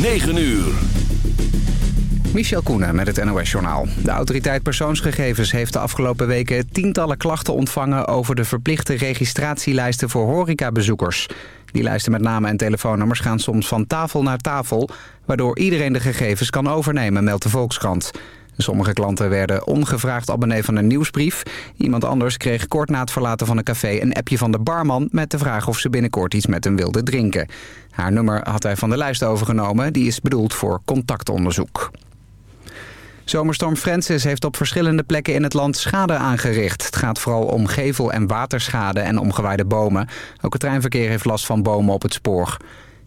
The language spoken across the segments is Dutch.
9 uur. Michel Koenen met het NOS-journaal. De autoriteit persoonsgegevens heeft de afgelopen weken tientallen klachten ontvangen... over de verplichte registratielijsten voor horecabezoekers. Die lijsten met namen en telefoonnummers gaan soms van tafel naar tafel... waardoor iedereen de gegevens kan overnemen, meldt de Volkskrant. Sommige klanten werden ongevraagd abonnee van een nieuwsbrief. Iemand anders kreeg kort na het verlaten van een café een appje van de barman... met de vraag of ze binnenkort iets met hem wilde drinken. Haar nummer had hij van de lijst overgenomen. Die is bedoeld voor contactonderzoek. Zomerstorm Francis heeft op verschillende plekken in het land schade aangericht. Het gaat vooral om gevel- en waterschade en omgewaaide bomen. Ook het treinverkeer heeft last van bomen op het spoor.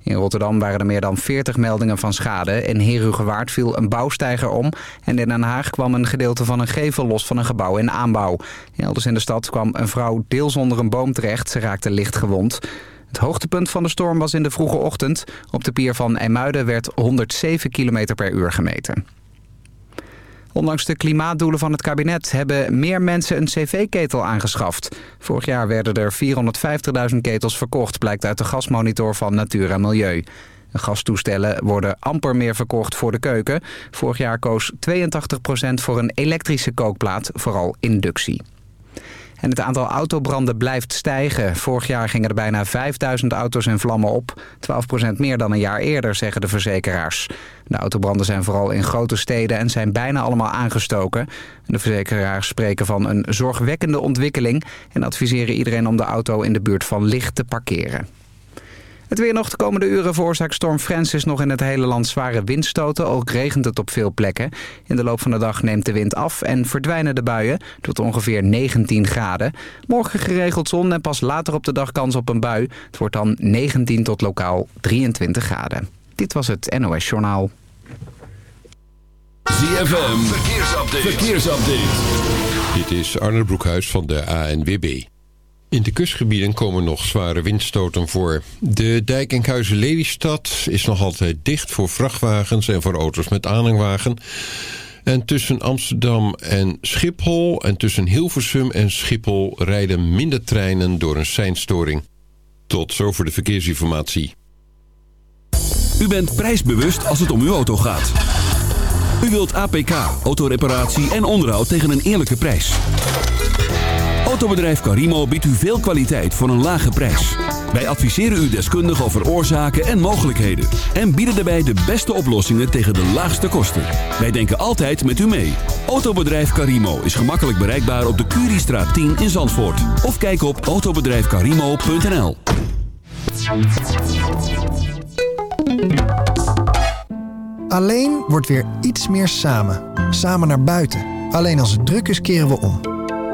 In Rotterdam waren er meer dan 40 meldingen van schade. In Herugewaard viel een bouwsteiger om. En in Den Haag kwam een gedeelte van een gevel los van een gebouw in aanbouw. Elders in de stad kwam een vrouw deels onder een boom terecht. Ze raakte licht gewond. Het hoogtepunt van de storm was in de vroege ochtend. Op de pier van IJmuiden werd 107 km per uur gemeten. Ondanks de klimaatdoelen van het kabinet hebben meer mensen een cv-ketel aangeschaft. Vorig jaar werden er 450.000 ketels verkocht, blijkt uit de gasmonitor van Natuur en Milieu. Gastoestellen worden amper meer verkocht voor de keuken. Vorig jaar koos 82% voor een elektrische kookplaat, vooral inductie. En het aantal autobranden blijft stijgen. Vorig jaar gingen er bijna 5000 auto's in vlammen op. 12% meer dan een jaar eerder, zeggen de verzekeraars. De autobranden zijn vooral in grote steden en zijn bijna allemaal aangestoken. De verzekeraars spreken van een zorgwekkende ontwikkeling... en adviseren iedereen om de auto in de buurt van licht te parkeren. Het weer nog de komende uren veroorzaakt storm Francis nog in het hele land zware windstoten. Ook regent het op veel plekken. In de loop van de dag neemt de wind af en verdwijnen de buien tot ongeveer 19 graden. Morgen geregeld zon en pas later op de dag kans op een bui. Het wordt dan 19 tot lokaal 23 graden. Dit was het NOS Journaal. ZFM, verkeersupdate. verkeersupdate. Dit is Arne Broekhuis van de ANWB. In de kustgebieden komen nog zware windstoten voor. De dijk Enkhuizen-Lelystad is nog altijd dicht voor vrachtwagens en voor auto's met aanhangwagen. En tussen Amsterdam en Schiphol en tussen Hilversum en Schiphol rijden minder treinen door een seinstoring. Tot zover de verkeersinformatie. U bent prijsbewust als het om uw auto gaat. U wilt APK, autoreparatie en onderhoud tegen een eerlijke prijs. Autobedrijf Carimo biedt u veel kwaliteit voor een lage prijs. Wij adviseren u deskundig over oorzaken en mogelijkheden. En bieden daarbij de beste oplossingen tegen de laagste kosten. Wij denken altijd met u mee. Autobedrijf Carimo is gemakkelijk bereikbaar op de Curiestraat 10 in Zandvoort. Of kijk op autobedrijfcarimo.nl Alleen wordt weer iets meer samen. Samen naar buiten. Alleen als het druk is keren we om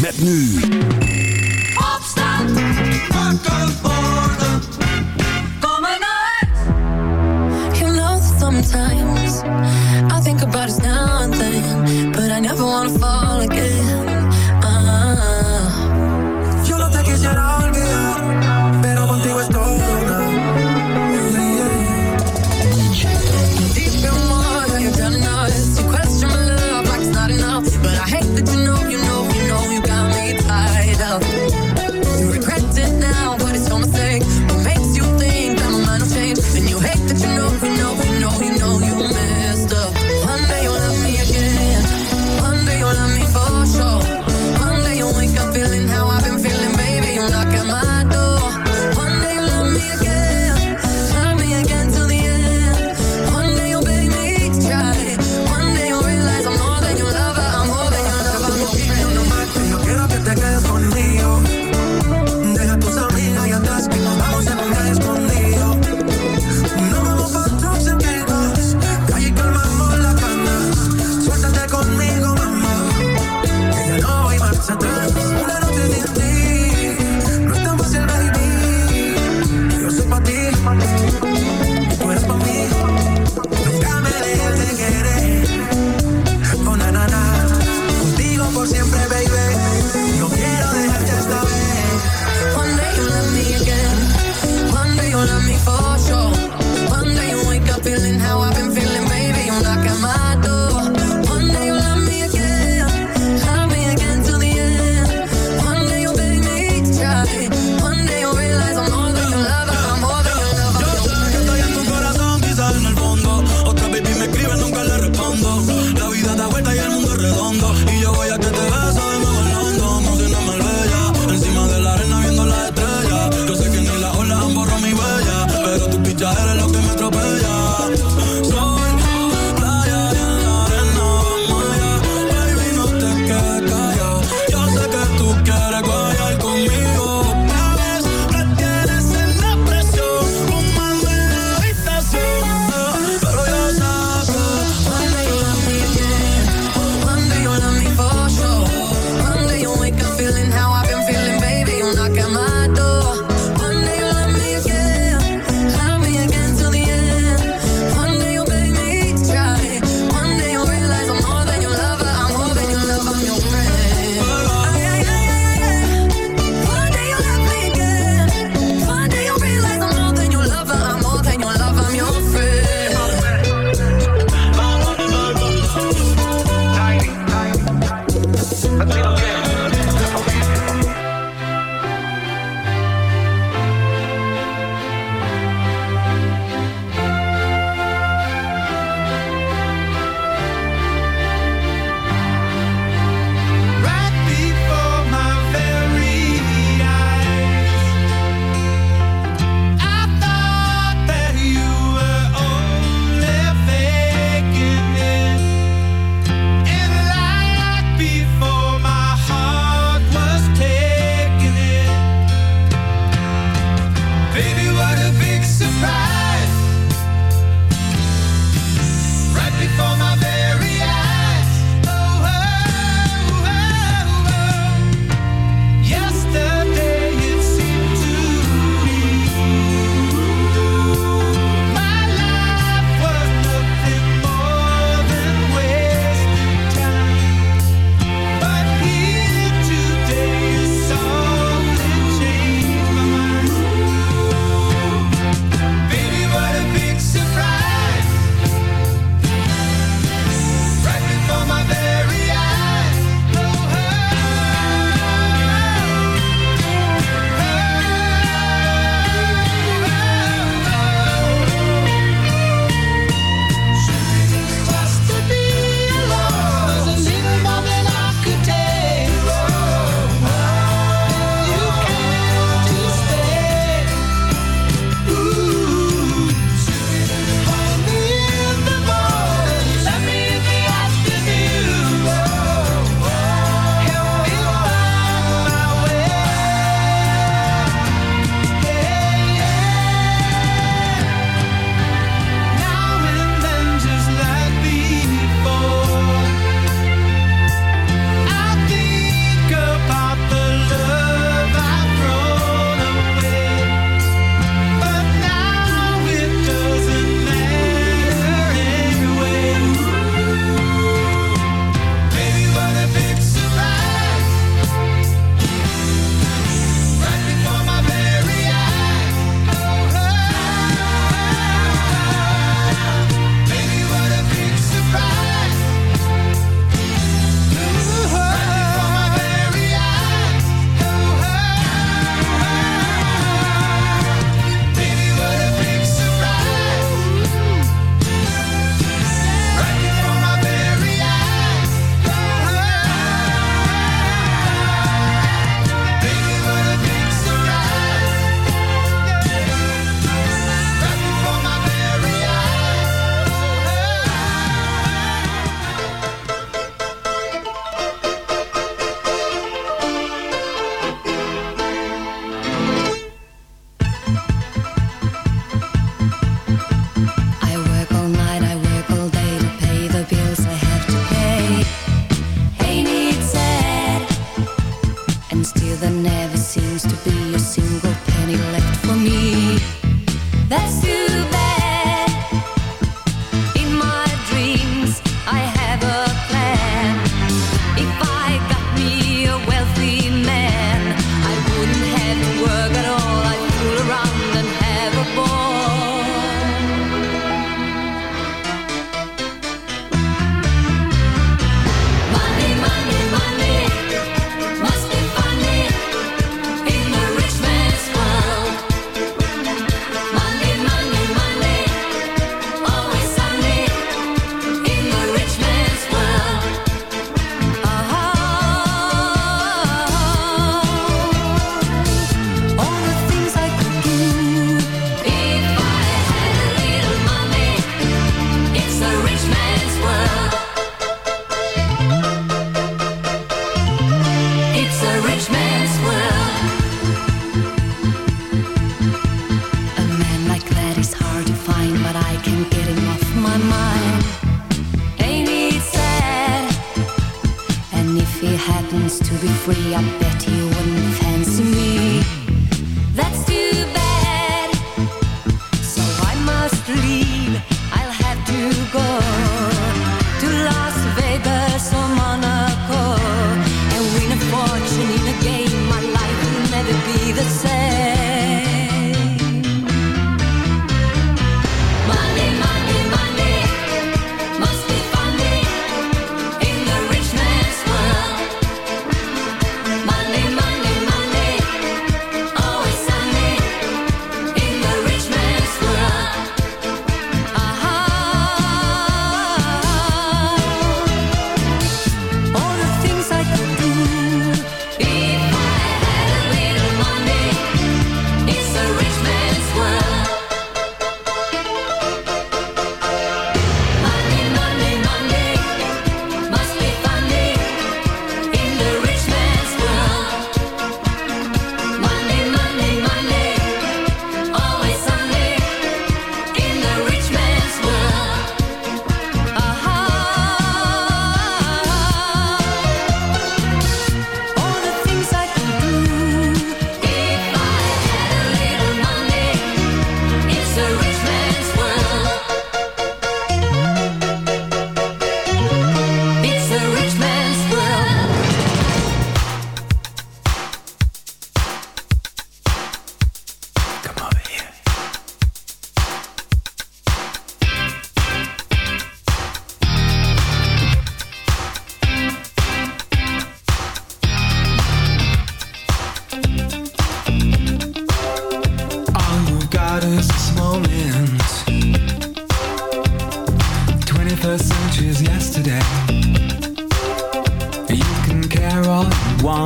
Met nu. Opstand. Wakker worden. Kom uit. You know sometimes I think about us now and then, but I never wanna fall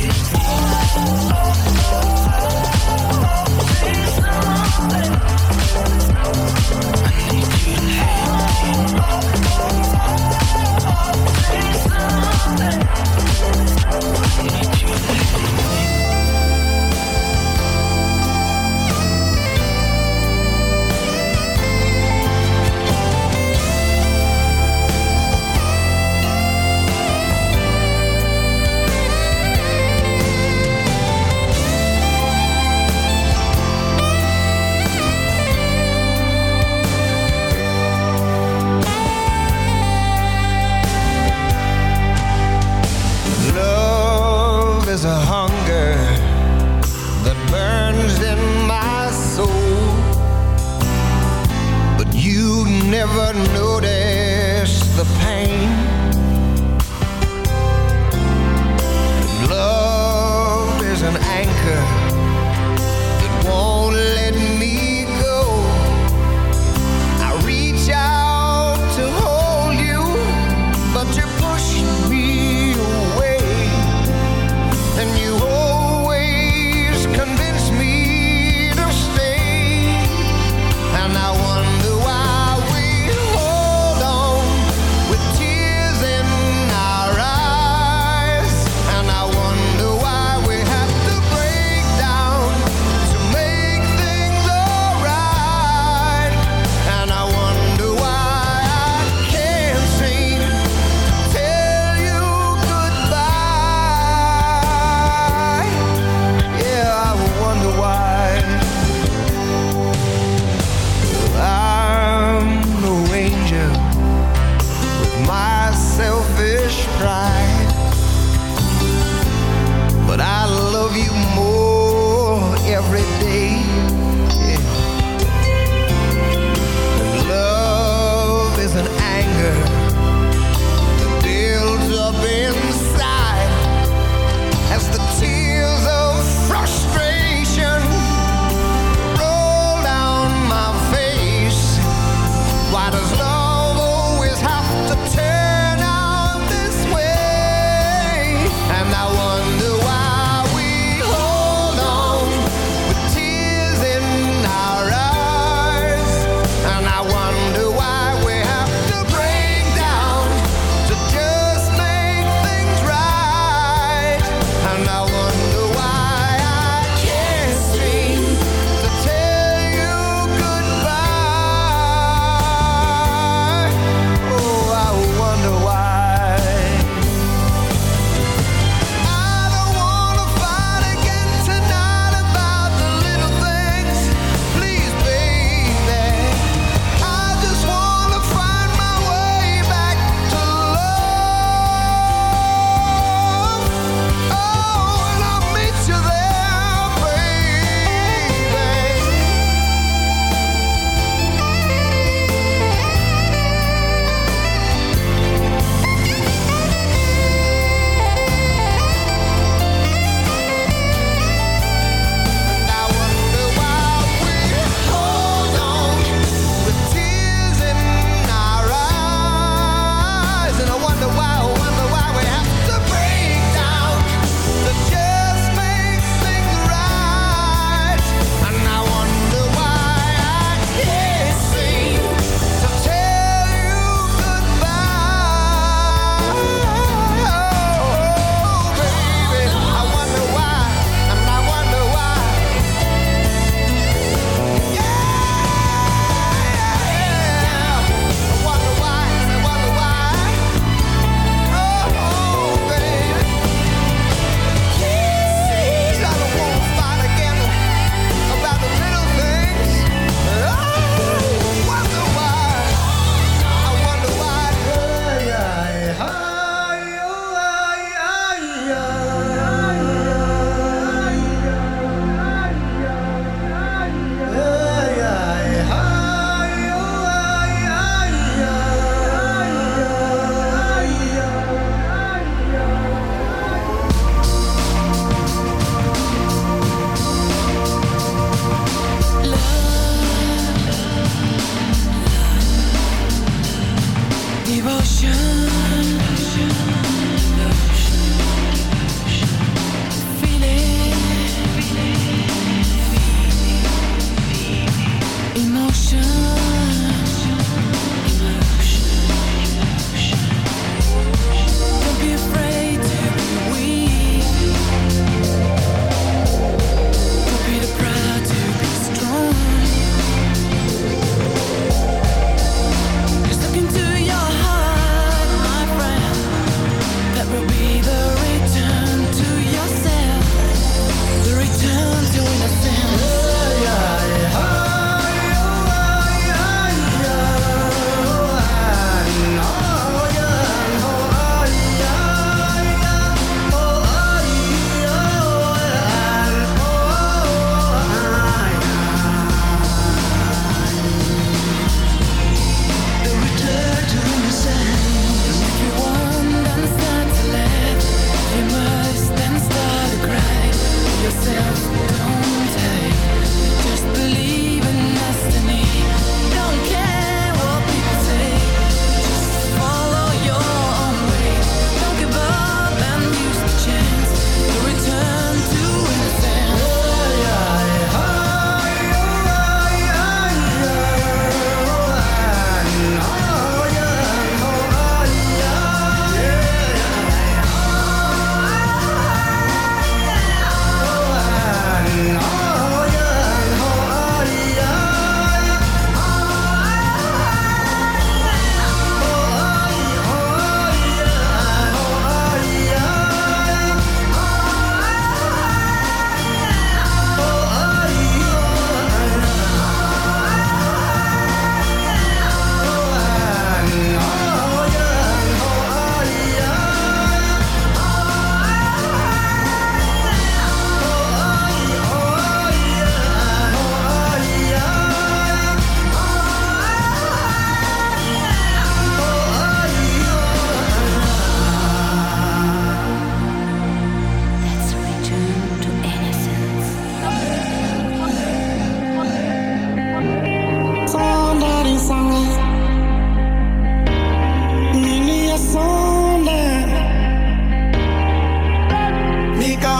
Tschüss.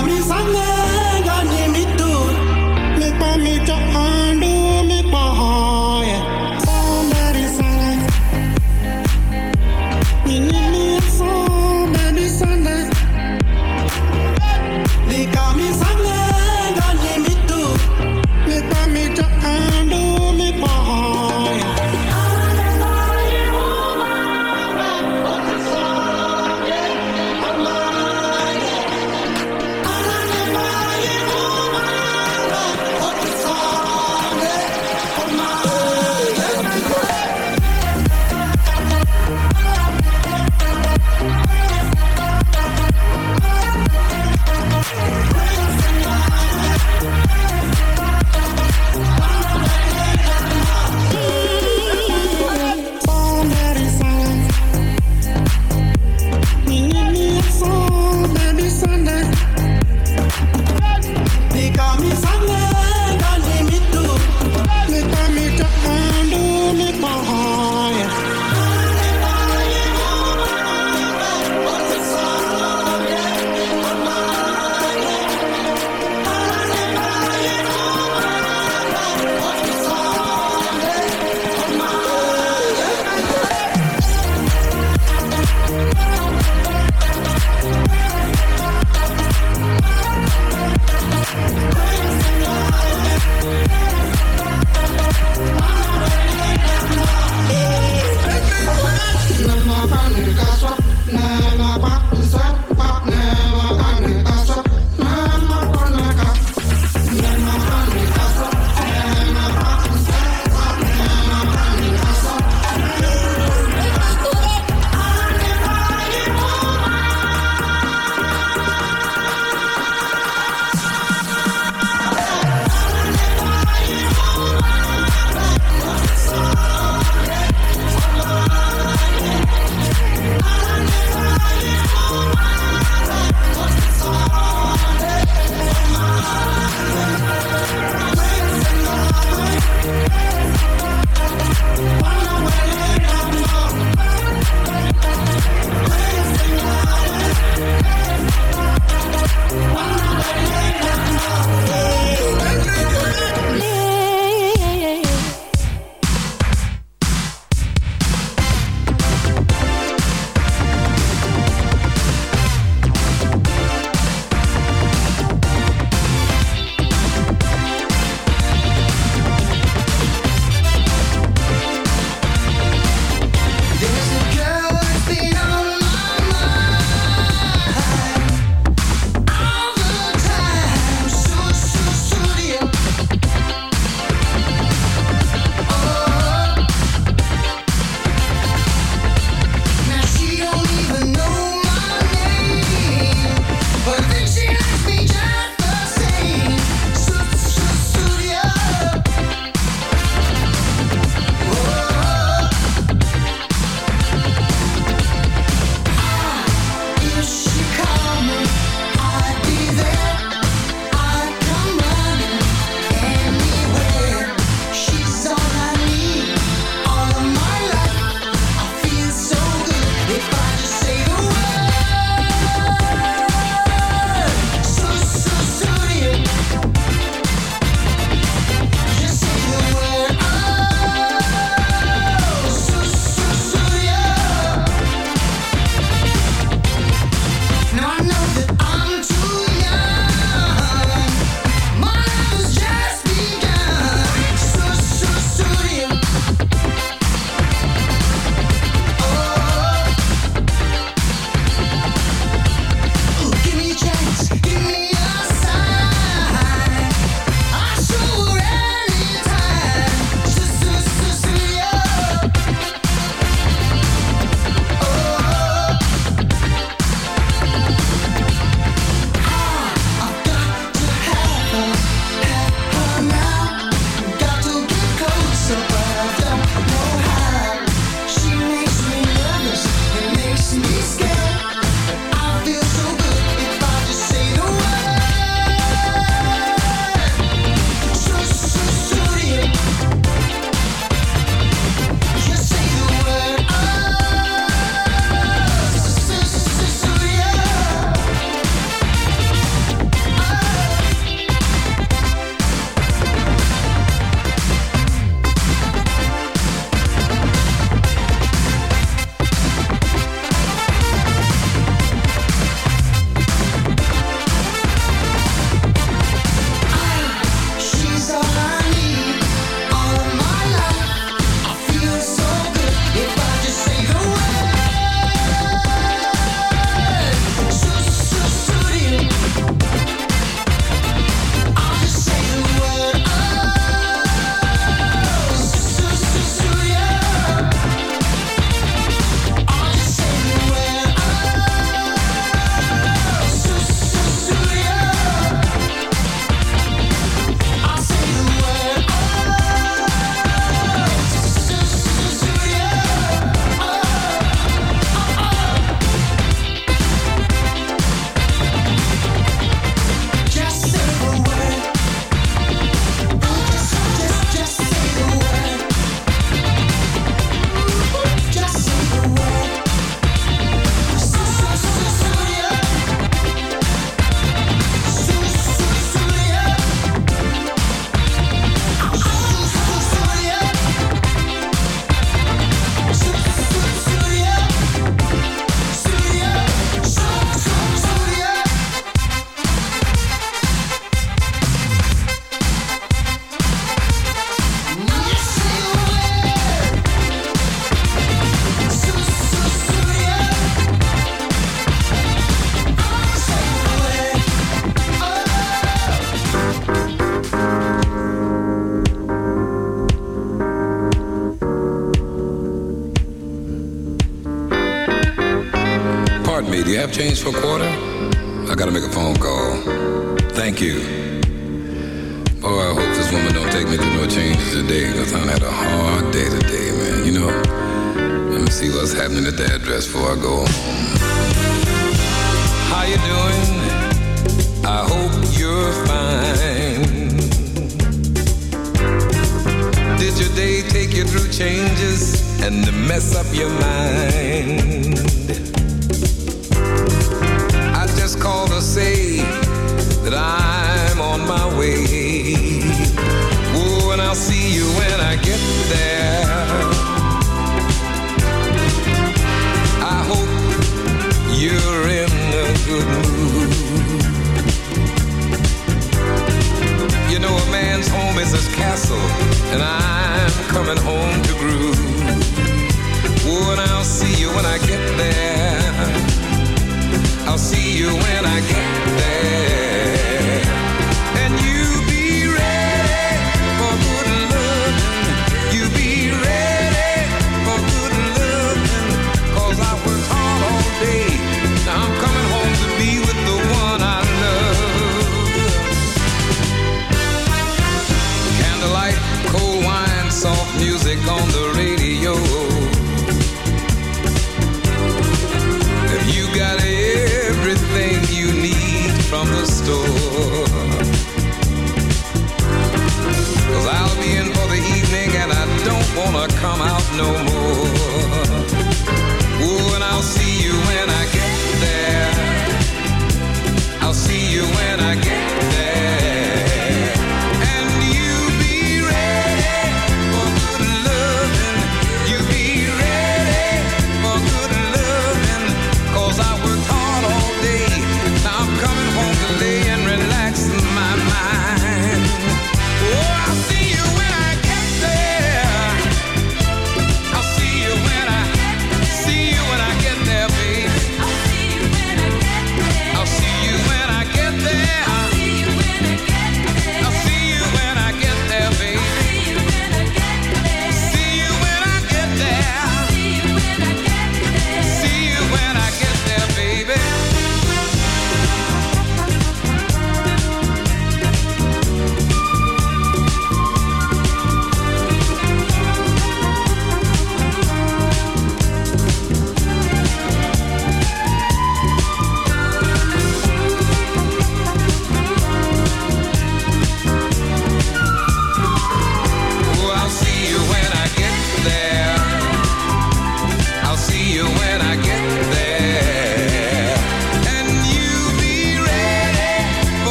promise I'm there.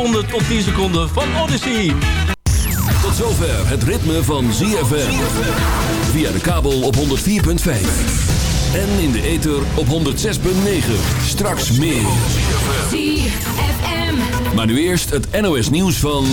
seconden tot 10 seconden van Odyssey. Tot zover het ritme van ZFM. Via de kabel op 104.5. En in de ether op 106.9. Straks meer. ZFM. Maar nu eerst het NOS nieuws van...